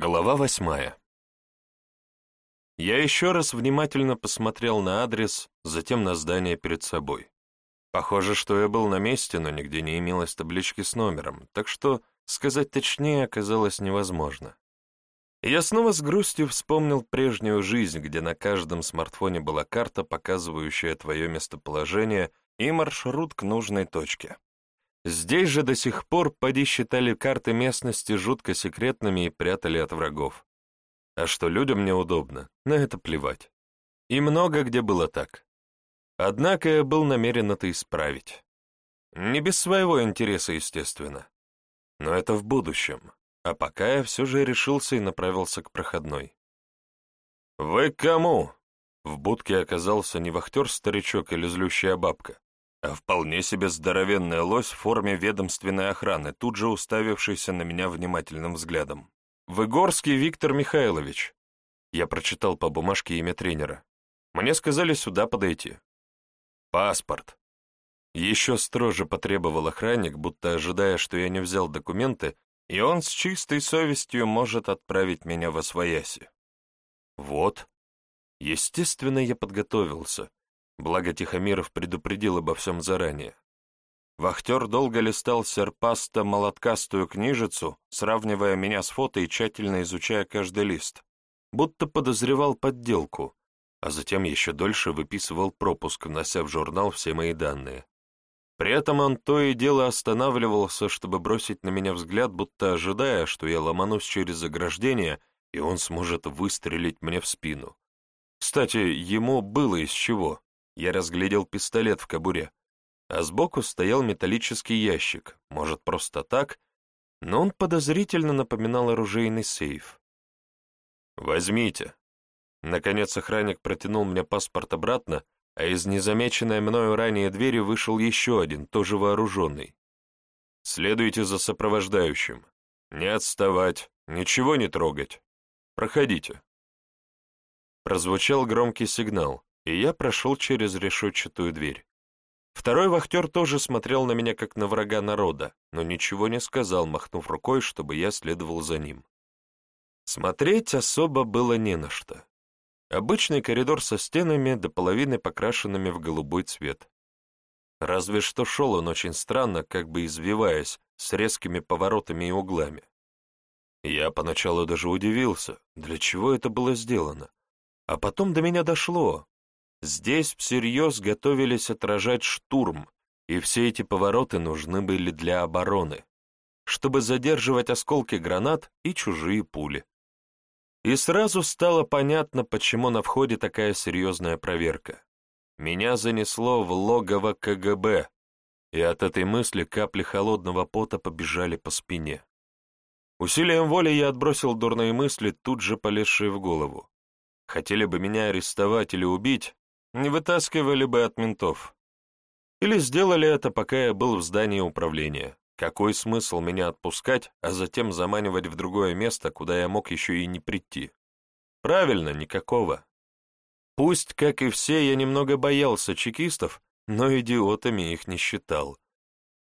Глава восьмая. Я еще раз внимательно посмотрел на адрес, затем на здание перед собой. Похоже, что я был на месте, но нигде не имелось таблички с номером, так что сказать точнее оказалось невозможно. я снова с грустью вспомнил прежнюю жизнь, где на каждом смартфоне была карта, показывающая твое местоположение и маршрут к нужной точке. Здесь же до сих пор поди считали карты местности жутко секретными и прятали от врагов. А что людям неудобно, на это плевать. И много где было так. Однако я был намерен это исправить. Не без своего интереса, естественно. Но это в будущем. А пока я все же решился и направился к проходной. «Вы кому?» В будке оказался не вахтер-старичок или злющая бабка, а вполне себе здоровенная лось в форме ведомственной охраны, тут же уставившийся на меня внимательным взглядом. «Выгорский Виктор Михайлович». Я прочитал по бумажке имя тренера. Мне сказали сюда подойти. «Паспорт». Еще строже потребовал охранник, будто ожидая, что я не взял документы, и он с чистой совестью может отправить меня во свояси. Вот. Естественно, я подготовился, Благо Тихомиров предупредил обо всем заранее. Вахтер долго листал серпасто-молоткастую книжицу, сравнивая меня с фото и тщательно изучая каждый лист, будто подозревал подделку, а затем еще дольше выписывал пропуск, внося в журнал все мои данные. При этом он то и дело останавливался, чтобы бросить на меня взгляд, будто ожидая, что я ломанусь через ограждение, и он сможет выстрелить мне в спину. Кстати, ему было из чего я разглядел пистолет в кобуре, а сбоку стоял металлический ящик, может, просто так, но он подозрительно напоминал оружейный сейф. «Возьмите». Наконец охранник протянул мне паспорт обратно, а из незамеченной мною ранее двери вышел еще один, тоже вооруженный. «Следуйте за сопровождающим. Не отставать, ничего не трогать. Проходите». Прозвучал громкий сигнал, и я прошел через решетчатую дверь. Второй вахтер тоже смотрел на меня как на врага народа, но ничего не сказал, махнув рукой, чтобы я следовал за ним. Смотреть особо было не на что. Обычный коридор со стенами до половины покрашенными в голубой цвет. Разве что шел он очень странно, как бы извиваясь, с резкими поворотами и углами. Я поначалу даже удивился, для чего это было сделано. А потом до меня дошло, Здесь всерьез готовились отражать штурм, и все эти повороты нужны были для обороны, чтобы задерживать осколки гранат и чужие пули. И сразу стало понятно, почему на входе такая серьезная проверка. Меня занесло в логово КГБ, и от этой мысли капли холодного пота побежали по спине. Усилием воли я отбросил дурные мысли, тут же полезшие в голову. Хотели бы меня арестовать или убить, не вытаскивали бы от ментов. Или сделали это, пока я был в здании управления. Какой смысл меня отпускать, а затем заманивать в другое место, куда я мог еще и не прийти? Правильно, никакого. Пусть, как и все, я немного боялся чекистов, но идиотами их не считал.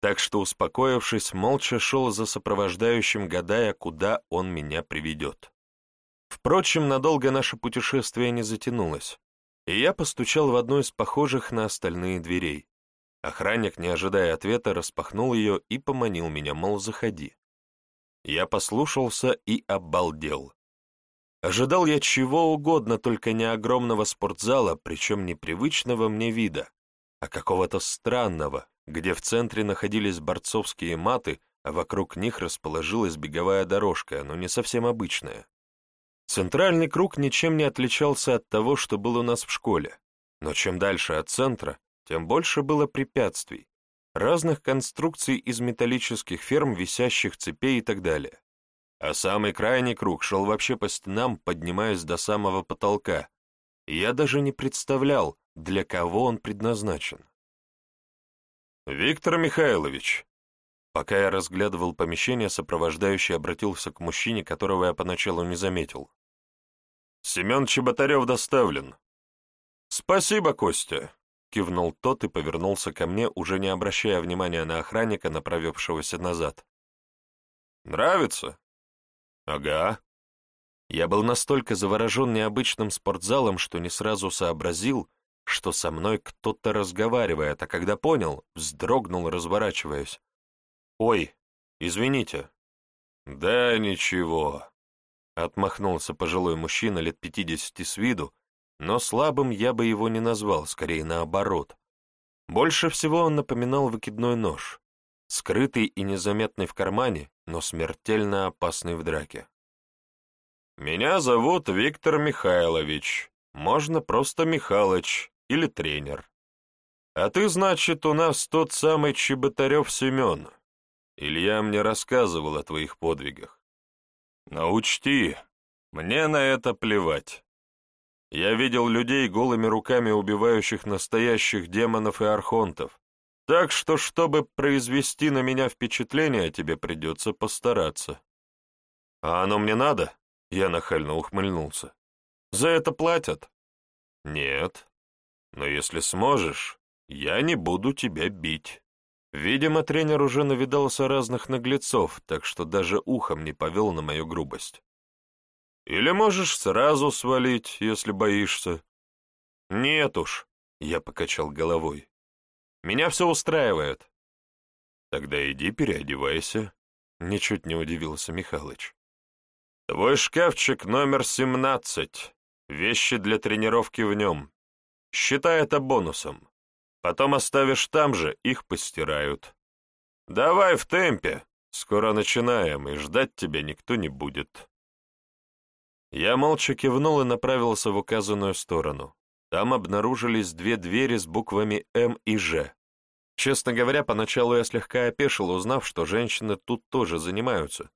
Так что, успокоившись, молча шел за сопровождающим, гадая, куда он меня приведет. Впрочем, надолго наше путешествие не затянулось и я постучал в одну из похожих на остальные дверей. Охранник, не ожидая ответа, распахнул ее и поманил меня, мол, заходи. Я послушался и обалдел. Ожидал я чего угодно, только не огромного спортзала, причем непривычного мне вида, а какого-то странного, где в центре находились борцовские маты, а вокруг них расположилась беговая дорожка, но не совсем обычная. Центральный круг ничем не отличался от того, что был у нас в школе, но чем дальше от центра, тем больше было препятствий, разных конструкций из металлических ферм, висящих цепей и так далее. А самый крайний круг шел вообще по стенам, поднимаясь до самого потолка, я даже не представлял, для кого он предназначен. «Виктор Михайлович», Пока я разглядывал помещение, сопровождающий обратился к мужчине, которого я поначалу не заметил. «Семен Чеботарев доставлен». «Спасибо, Костя», — кивнул тот и повернулся ко мне, уже не обращая внимания на охранника, направившегося назад. «Нравится?» «Ага». Я был настолько заворожен необычным спортзалом, что не сразу сообразил, что со мной кто-то разговаривает, а когда понял, вздрогнул, разворачиваясь. «Ой, извините». «Да ничего», — отмахнулся пожилой мужчина лет пятидесяти с виду, но слабым я бы его не назвал, скорее наоборот. Больше всего он напоминал выкидной нож, скрытый и незаметный в кармане, но смертельно опасный в драке. «Меня зовут Виктор Михайлович, можно просто Михалыч или тренер. А ты, значит, у нас тот самый Чеботарев Семен. Илья мне рассказывал о твоих подвигах. Но учти, мне на это плевать. Я видел людей голыми руками убивающих настоящих демонов и архонтов, так что, чтобы произвести на меня впечатление, тебе придется постараться. А оно мне надо? Я нахально ухмыльнулся. За это платят? Нет. Но если сможешь, я не буду тебя бить. Видимо, тренер уже навидался разных наглецов, так что даже ухом не повел на мою грубость. Или можешь сразу свалить, если боишься. Нет уж, я покачал головой. Меня все устраивает. Тогда иди переодевайся, ничуть не удивился Михалыч. Твой шкафчик номер семнадцать. Вещи для тренировки в нем. Считай это бонусом. Потом оставишь там же, их постирают. Давай в темпе, скоро начинаем, и ждать тебя никто не будет. Я молча кивнул и направился в указанную сторону. Там обнаружились две двери с буквами «М» и «Ж». Честно говоря, поначалу я слегка опешил, узнав, что женщины тут тоже занимаются.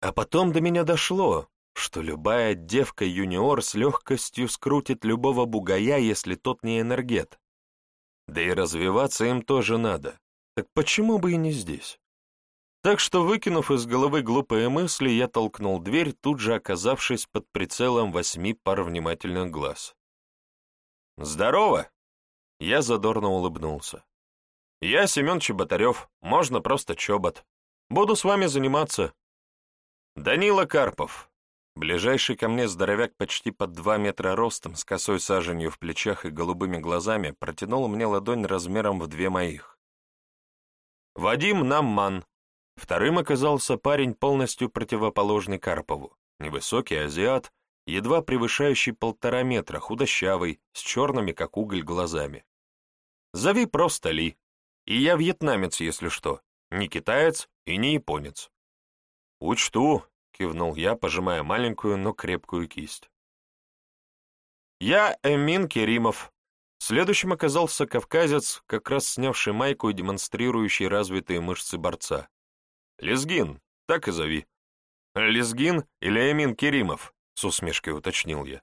А потом до меня дошло, что любая девка-юниор с легкостью скрутит любого бугая, если тот не энергет. Да и развиваться им тоже надо. Так почему бы и не здесь? Так что, выкинув из головы глупые мысли, я толкнул дверь, тут же оказавшись под прицелом восьми пар внимательных глаз. «Здорово!» Я задорно улыбнулся. «Я Семен Чеботарев, можно просто Чобот. Буду с вами заниматься». «Данила Карпов». Ближайший ко мне здоровяк почти под два метра ростом, с косой саженью в плечах и голубыми глазами, протянул мне ладонь размером в две моих. «Вадим Намман, Вторым оказался парень, полностью противоположный Карпову, невысокий азиат, едва превышающий полтора метра, худощавый, с черными, как уголь, глазами. Зови просто Ли. И я вьетнамец, если что, не китаец и не японец. «Учту», — кивнул я, пожимая маленькую, но крепкую кисть. «Я Эмин Керимов». Следующим оказался кавказец, как раз снявший майку и демонстрирующий развитые мышцы борца. Лезгин, так и зови. Лезгин или Эмин Керимов, с усмешкой уточнил я.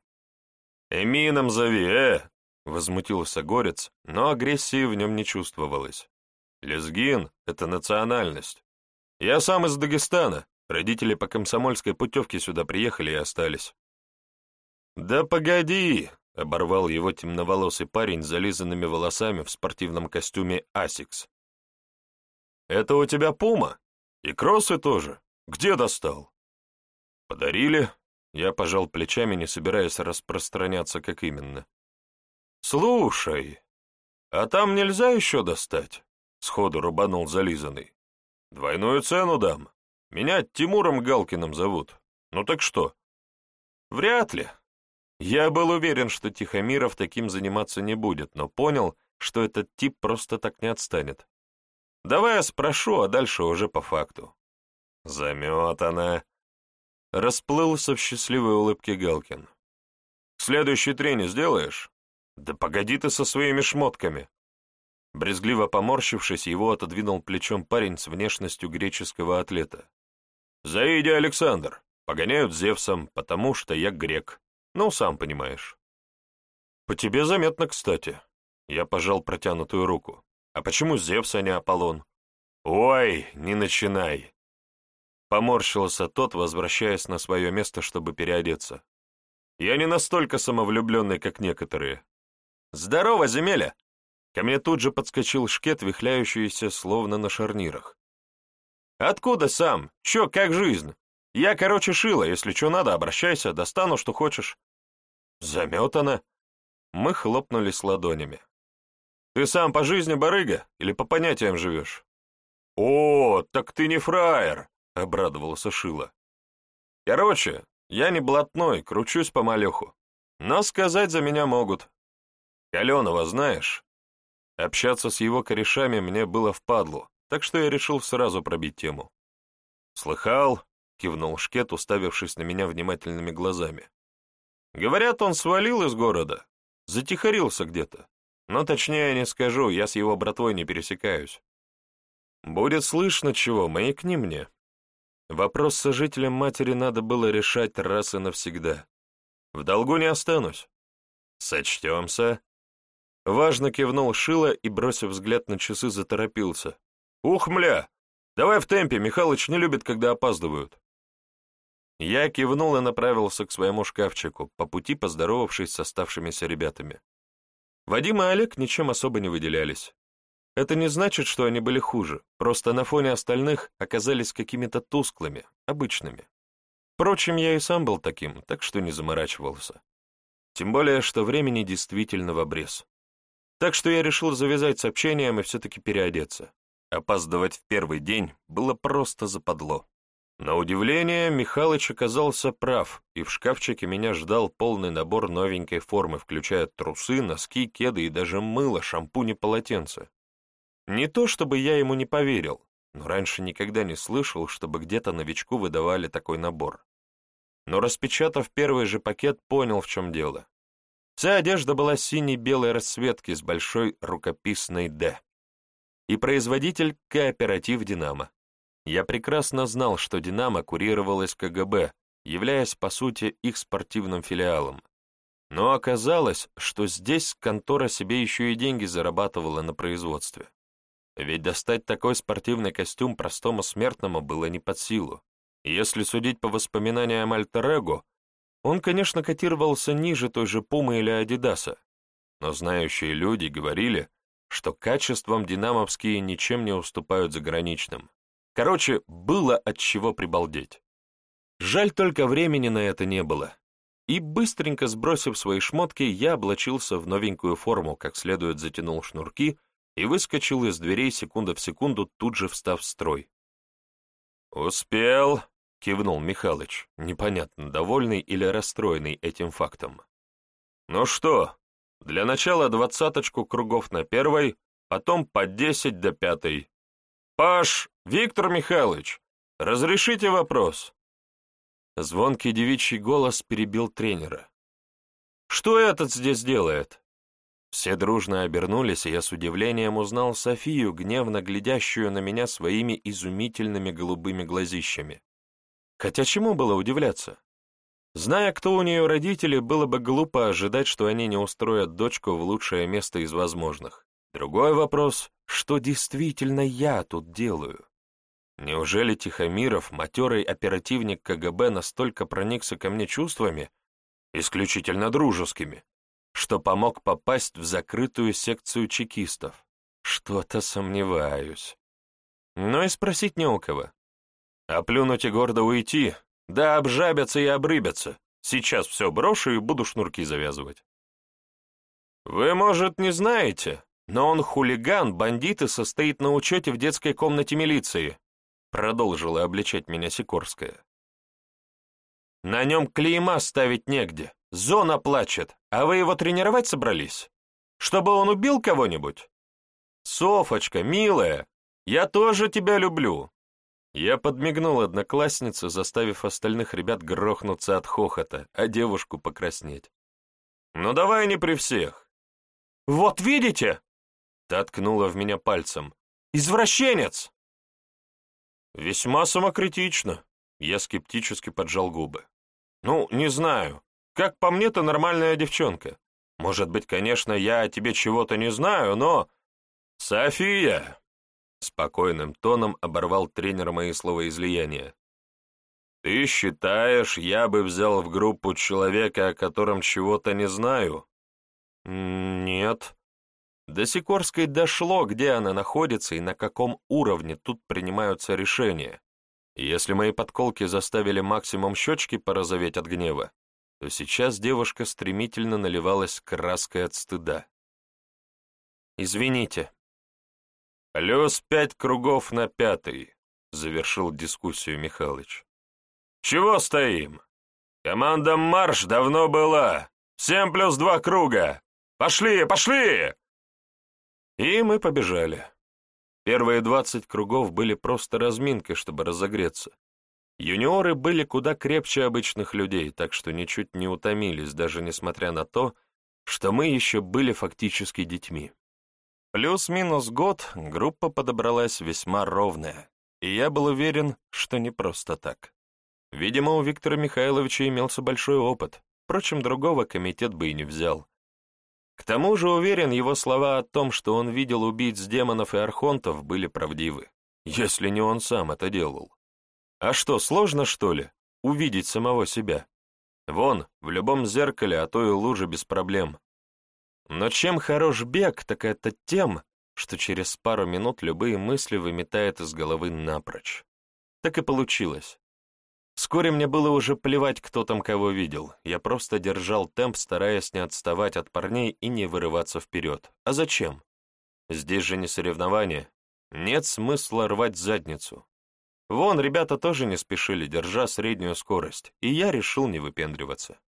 Эмином зови, э! Возмутился горец, но агрессии в нем не чувствовалось. Лезгин — это национальность. Я сам из Дагестана, родители по комсомольской путевке сюда приехали и остались. «Да погоди!» — оборвал его темноволосый парень с зализанными волосами в спортивном костюме «Asics». «Это у тебя Puma?» И кроссы тоже. Где достал? Подарили. Я пожал плечами, не собираясь распространяться, как именно. Слушай, а там нельзя еще достать? Сходу рубанул зализанный. Двойную цену дам. Меня Тимуром Галкиным зовут. Ну так что? Вряд ли. Я был уверен, что Тихомиров таким заниматься не будет, но понял, что этот тип просто так не отстанет. Давай я спрошу, а дальше уже по факту. Заметана. Расплылся в счастливой улыбке Галкин. Следующий трени сделаешь? Да погоди ты со своими шмотками. Брезгливо поморщившись, его отодвинул плечом парень с внешностью греческого атлета. «Заиди, Александр, погоняют Зевсом, потому что я грек. Ну, сам понимаешь». «По тебе заметно, кстати». Я пожал протянутую руку. А почему Зевс, а не Аполлон? Ой, не начинай. Поморщился тот, возвращаясь на свое место, чтобы переодеться. Я не настолько самовлюбленный, как некоторые. Здорово, земеля! Ко мне тут же подскочил шкет, вихляющийся словно на шарнирах. «Откуда сам? Чё, как жизнь?» Я, короче, шила, если что надо, обращайся, достану, что хочешь». «Заметано». Мы хлопнулись ладонями. «Ты сам по жизни барыга или по понятиям живешь?» «О, так ты не фраер!» — обрадовался Шила. «Короче, я не блатной, кручусь по малеху. Но сказать за меня могут. Каленова знаешь?» Общаться с его корешами мне было впадлу, так что я решил сразу пробить тему. «Слыхал?» — кивнул Шкет, уставившись на меня внимательными глазами. «Говорят, он свалил из города, затихарился где-то. Но точнее не скажу, я с его братвой не пересекаюсь. Будет слышно чего, маякни мне. Вопрос с сожителем матери надо было решать раз и навсегда. В долгу не останусь. Сочтемся. Важно кивнул Шила и, бросив взгляд на часы, заторопился. «Ух, мля! Давай в темпе, Михалыч не любит, когда опаздывают». Я кивнул и направился к своему шкафчику, по пути поздоровавшись с оставшимися ребятами. Вадим и Олег ничем особо не выделялись. Это не значит, что они были хуже, просто на фоне остальных оказались какими-то тусклыми, обычными. Впрочем, я и сам был таким, так что не заморачивался. Тем более, что времени действительно в обрез. Так что я решил завязать с общением и все-таки переодеться. Опаздывать в первый день было просто западло. На удивление, Михалыч оказался прав, и в шкафчике меня ждал полный набор новенькой формы, включая трусы, носки, кеды и даже мыло, шампунь и полотенце. Не то чтобы я ему не поверил, но раньше никогда не слышал, чтобы где-то новичку выдавали такой набор. Но распечатав первый же пакет, понял, в чем дело. Вся одежда была синей-белой расцветки с большой рукописной «Д». И производитель — кооператив «Динамо». Я прекрасно знал, что «Динамо» курировалось КГБ, являясь, по сути, их спортивным филиалом. Но оказалось, что здесь контора себе еще и деньги зарабатывала на производстве. Ведь достать такой спортивный костюм простому смертному было не под силу. Если судить по воспоминаниям Альтер-Эго, он, конечно, котировался ниже той же Пумы или Адидаса, но знающие люди говорили, что качеством динамовские ничем не уступают заграничным. Короче, было от чего прибалдеть. Жаль только времени на это не было. И быстренько сбросив свои шмотки, я облачился в новенькую форму, как следует затянул шнурки и выскочил из дверей секунда в секунду, тут же встав в строй. «Успел!» — кивнул Михалыч, непонятно, довольный или расстроенный этим фактом. «Ну что, для начала двадцаточку кругов на первой, потом по десять до пятой. Паш, Виктор Михайлович, разрешите вопрос?» Звонкий девичий голос перебил тренера. «Что этот здесь делает?» Все дружно обернулись, и я с удивлением узнал Софию, гневно глядящую на меня своими изумительными голубыми глазищами. Хотя чему было удивляться? Зная, кто у нее родители, было бы глупо ожидать, что они не устроят дочку в лучшее место из возможных. Другой вопрос, что действительно я тут делаю? Неужели Тихомиров, матерый оперативник КГБ, настолько проникся ко мне чувствами, исключительно дружескими, что помог попасть в закрытую секцию чекистов? Что-то сомневаюсь. Но и спросить не у кого. А плюнуть и гордо уйти, да обжабятся и обрыбятся. Сейчас все брошу и буду шнурки завязывать. Вы, может, не знаете, но он хулиган, бандит и состоит на учете в детской комнате милиции, продолжила обличать меня Сикорская. На нем клейма ставить негде, зона плачет, а вы его тренировать собрались? Чтобы он убил кого-нибудь? Софочка, милая, я тоже тебя люблю, я подмигнул однокласснице, заставив остальных ребят грохнуться от хохота, а девушку покраснеть. «Ну давай не при всех». «Вот видите?» — ткнула в меня пальцем. «Извращенец!» «Весьма самокритично», — я скептически поджал губы. «Ну, не знаю. Как по мне, ты нормальная девчонка. Может быть, конечно, я о тебе чего-то не знаю, но...» «София!» Спокойным тоном оборвал тренер мои словоизлияния. «Ты считаешь, я бы взял в группу человека, о котором чего-то не знаю?» «Нет». До Сикорской дошло, где она находится и на каком уровне тут принимаются решения. Если мои подколки заставили максимум щечки порозоветь от гнева, то сейчас девушка стремительно наливалась краской от стыда. «Извините». «Плюс пять кругов на пятый», — завершил дискуссию Михалыч. «Чего стоим? Команда «Марш» давно была. Семь плюс два круга. Пошли, пошли!» И мы побежали. Первые двадцать кругов были просто разминкой, чтобы разогреться. Юниоры были куда крепче обычных людей, так что ничуть не утомились, даже несмотря на то, что мы еще были фактически детьми. Плюс-минус год группа подобралась весьма ровная, и я был уверен, что не просто так. Видимо, у Виктора Михайловича имелся большой опыт, впрочем, другого комитет бы и не взял. К тому же уверен, его слова о том, что он видел убийц демонов и архонтов, были правдивы, если не он сам это делал. А что, сложно, что ли, увидеть самого себя? Вон, в любом зеркале, а то и луже без проблем. Но чем хорош бег, так это тем, что через пару минут любые мысли выметает из головы напрочь. Так и получилось. Вскоре мне было уже плевать, кто там кого видел. Я просто держал темп, стараясь не отставать от парней и не вырываться вперед. А зачем? Здесь же не соревнование. Нет смысла рвать задницу. Вон, ребята тоже не спешили, держа среднюю скорость, и я решил не выпендриваться.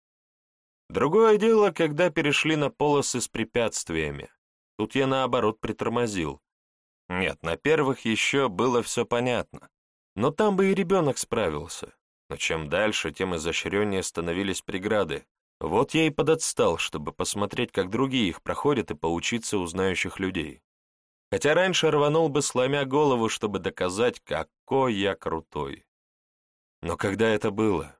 Другое дело, когда перешли на полосы с препятствиями. Тут я, наоборот, притормозил. Нет, на первых еще было все понятно. Но там бы и ребенок справился. Но чем дальше, тем изощреннее становились преграды. Вот я и подотстал, чтобы посмотреть, как другие их проходят, и поучиться у знающих людей. Хотя раньше рванул бы, сломя голову, чтобы доказать, какой я крутой. Но когда это было?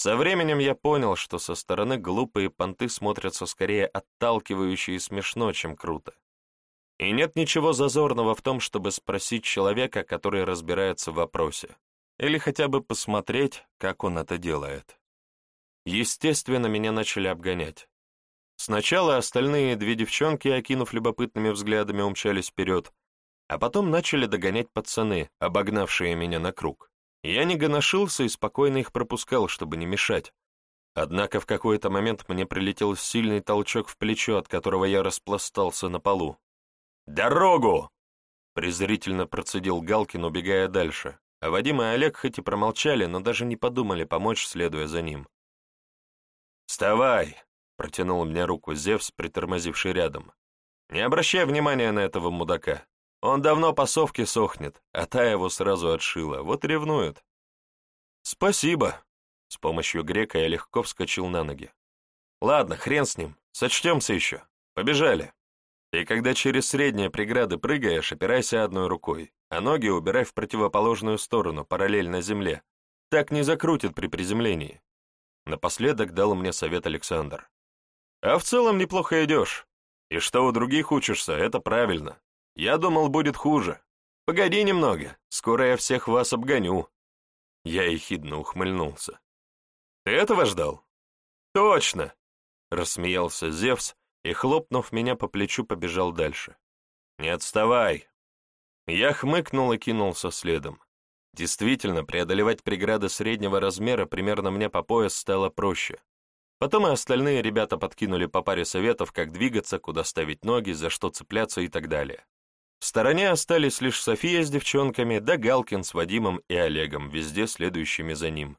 Со временем я понял, что со стороны глупые понты смотрятся скорее отталкивающе и смешно, чем круто. И нет ничего зазорного в том, чтобы спросить человека, который разбирается в вопросе или хотя бы посмотреть, как он это делает. Естественно, меня начали обгонять. Сначала остальные две девчонки, окинув любопытными взглядами, умчались вперед, а потом начали догонять пацаны, обогнавшие меня на круг. Я не гоношился и спокойно их пропускал, чтобы не мешать. Однако в какой-то момент мне прилетел сильный толчок в плечо, от которого я распластался на полу. «Дорогу!» — презрительно процедил Галкин, убегая дальше. А Вадим и Олег хоть и промолчали, но даже не подумали помочь, следуя за ним. «Вставай!» — протянул мне руку Зевс, притормозивший рядом. «Не обращай внимания на этого мудака. Он давно по совке сохнет, а та его сразу отшила. Вот ревнует». «Спасибо!» — с помощью грека я легко вскочил на ноги. «Ладно, хрен с ним, сочтемся еще. Побежали!» И когда через средние преграды прыгаешь, опирайся одной рукой, а ноги убирай в противоположную сторону, параллельно земле. Так не закрутит при приземлении. Напоследок дал мне совет Александр. А в целом неплохо идешь. И что у других учишься, это правильно. Я думал, будет хуже. Погоди немного, скоро я всех вас обгоню. Я ехидно ухмыльнулся. Ты этого ждал? Точно, рассмеялся Зевс, и, хлопнув меня по плечу, побежал дальше. «Не отставай!» Я хмыкнул и кинулся следом. Действительно, преодолевать преграды среднего размера примерно мне по пояс стало проще. Потом и остальные ребята подкинули по паре советов, как двигаться, куда ставить ноги, за что цепляться и так далее. В стороне остались лишь София с девчонками, да Галкин с Вадимом и Олегом, везде следующими за ним.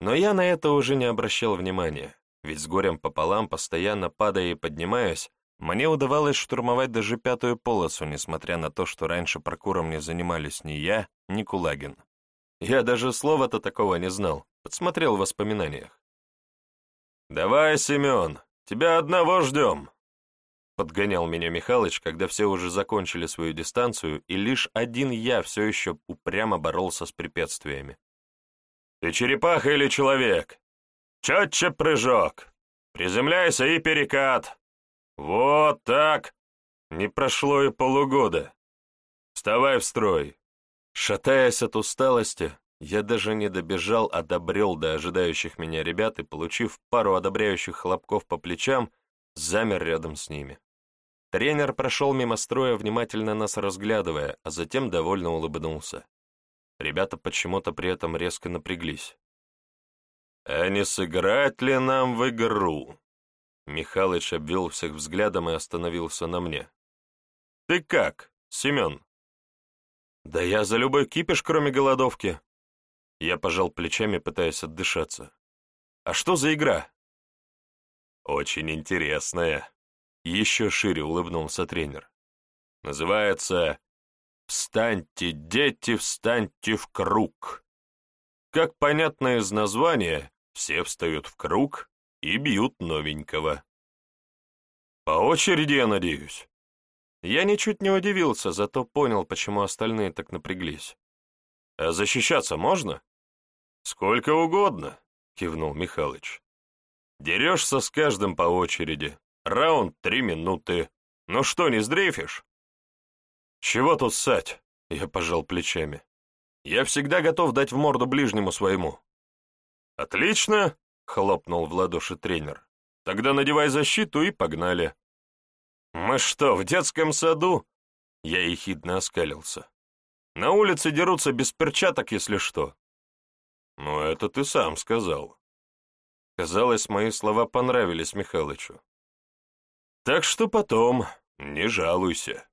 Но я на это уже не обращал внимания ведь с горем пополам, постоянно падая и поднимаясь, мне удавалось штурмовать даже пятую полосу, несмотря на то, что раньше паркуром не занимались ни я, ни Кулагин. Я даже слова-то такого не знал, подсмотрел в воспоминаниях. «Давай, Семен, тебя одного ждем!» Подгонял меня Михалыч, когда все уже закончили свою дистанцию, и лишь один я все еще упрямо боролся с препятствиями. «Ты черепаха или человек? Четче прыжок. Приземляйся и перекат. Вот так. Не прошло и полугода. Вставай в строй. Шатаясь от усталости, я даже не добежал, а добрел до ожидающих меня ребят и, получив пару одобряющих хлопков по плечам, замер рядом с ними. Тренер прошел мимо строя, внимательно нас разглядывая, а затем довольно улыбнулся. Ребята почему-то при этом резко напряглись. «А не сыграть ли нам в игру?» Михалыч обвел всех взглядом и остановился на мне. «Ты как, Семен?» «Да я за любой кипиш, кроме голодовки». Я пожал плечами, пытаясь отдышаться. «А что за игра?» «Очень интересная», — еще шире улыбнулся тренер. «Называется «Встаньте, дети, встаньте в круг». Как понятно из названия, все встают в круг и бьют новенького. По очереди, я надеюсь. Я ничуть не удивился, зато понял, почему остальные так напряглись. А защищаться можно? Сколько угодно, кивнул Михалыч. Дерешься с каждым по очереди. Раунд три минуты. Ну что, не сдрейфишь? «Чего тут ссать?» — я пожал плечами. «Я всегда готов дать в морду ближнему своему». «Отлично!» — хлопнул в ладоши тренер. «Тогда надевай защиту и погнали». «Мы что, в детском саду?» Я ехидно оскалился. «На улице дерутся без перчаток, если что». «Ну, это ты сам сказал». Казалось, мои слова понравились Михалычу. «Так что потом, не жалуйся».